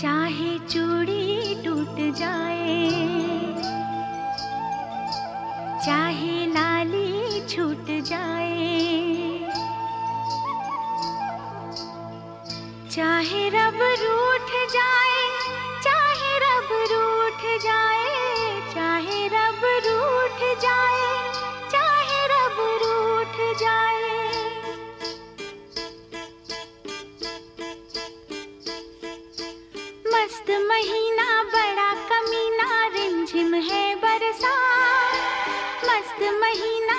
चाहे चूड़ी टूट जाए, चाहे नाली छूट जाए, चाहे रब रूठ जाए, चाहे रब रूठ जाए महीना